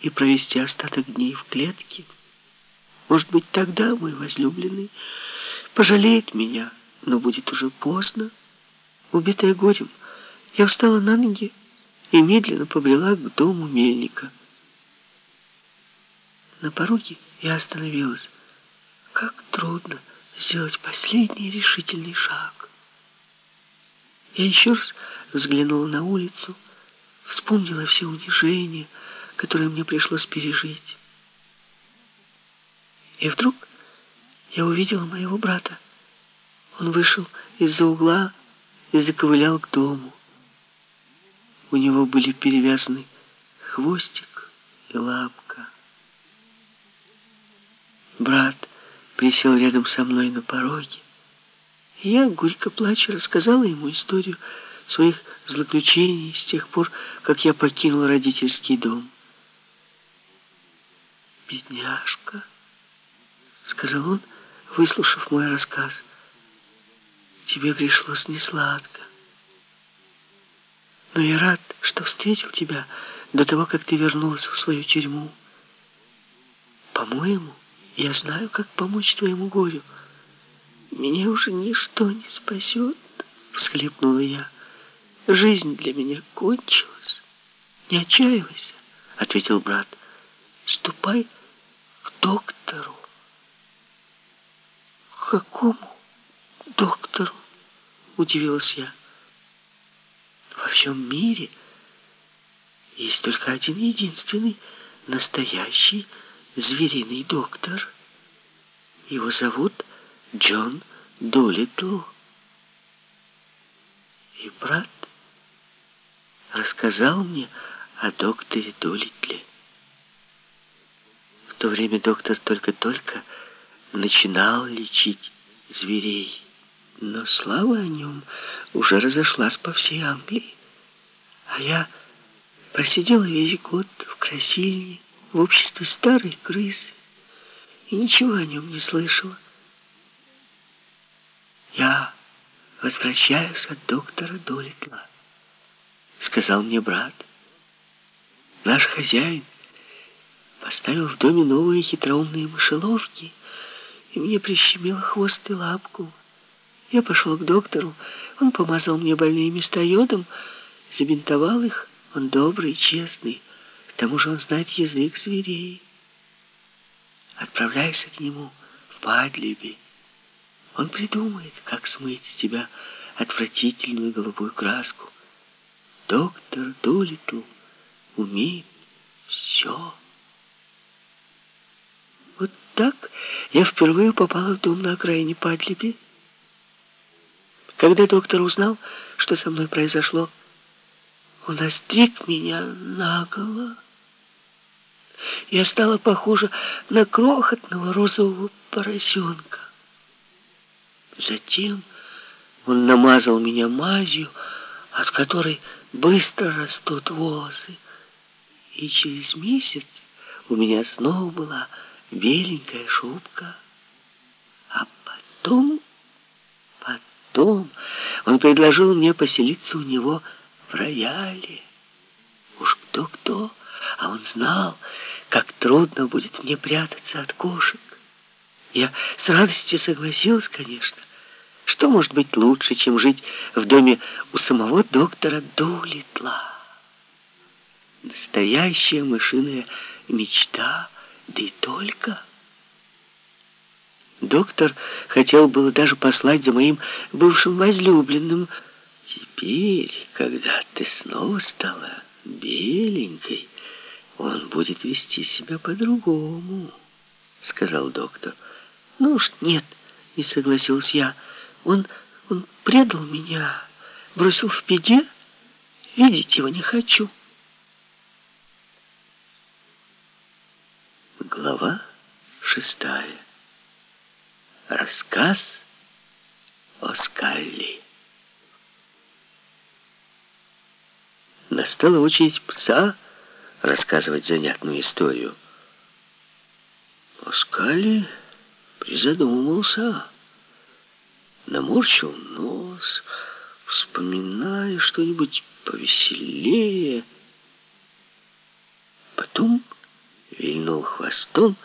и провести остаток дней в клетке. Может быть, тогда мой возлюбленный пожалеет меня, но будет уже поздно. Убитая горем, я встала на ноги и медленно побрела к дому мельника. На пороге я остановилась. Как трудно сделать последний решительный шаг. Я еще раз взглянула на улицу, вспомнила все унижения, которые мне пришлось пережить. И вдруг я увидела моего брата. Он вышел из-за угла и заковылял к дому. У него были перевязаны хвостик и лапка. Брат присел рядом со мной на пороге. И я, горько плача, рассказала ему историю своих злоключений с тех пор, как я покинул родительский дом. «Бедняжка», — сказал он, выслушав мой рассказ, — «тебе пришлось несладко. Но я рад, что встретил тебя до того, как ты вернулась в свою тюрьму. По-моему, я знаю, как помочь твоему горю. Меня уже ничто не спасет, — всхлипнула я. Жизнь для меня кончилась. Не отчаивайся, — ответил брат. Ступай доктору. Какому доктору? Удивилась я. Во всем мире есть только один единственный настоящий звериный доктор. Его зовут Джон Дулитл. И брат рассказал мне о докторе Дулитле. То время доктор только-только начинал лечить зверей, но слава о нем уже разошлась по всей Англии. А я просидела весь год в красильне, в обществе старой крысы и ничего о нем не слышала. Я возвращаюсь от доктора Долитла, сказал мне брат. Наш хозяин поставил в доме новые хитроумные мышеловки, и мне прищемило хвост и лапку. Я пошел к доктору, он помазал мне больные места йодом, забинтовал их, он добрый, честный, к тому же он знает язык зверей. Отправляйся к нему в Падлиби. Он придумает, как смыть с тебя отвратительную голубую краску. Доктор Долитл умеет все. Так я впервые попала в дом на окраине Падлиби. Когда доктор узнал, что со мной произошло, он остриг меня наголо. Я стала похожа на крохотного розового поросенка. Затем он намазал меня мазью, от которой быстро растут волосы. И через месяц у меня снова была беленькая шубка. А потом, потом он предложил мне поселиться у него в рояле. Уж кто-кто, а он знал, как трудно будет мне прятаться от кошек. Я с радостью согласилась, конечно. Что может быть лучше, чем жить в доме у самого доктора Дулитла? Настоящая мышиная мечта, да и только... Доктор хотел было даже послать за моим бывшим возлюбленным. Теперь, когда ты снова стала беленькой, он будет вести себя по-другому, сказал доктор. Ну уж нет, не согласился я. Он, он предал меня, бросил в беде. Видеть его не хочу. Глава шестая. Рассказ о Скалли. Настала очередь пса рассказывать занятную историю. Оскали призадумался, наморщил нос, вспоминая что-нибудь повеселее. Потом вильнул хвостом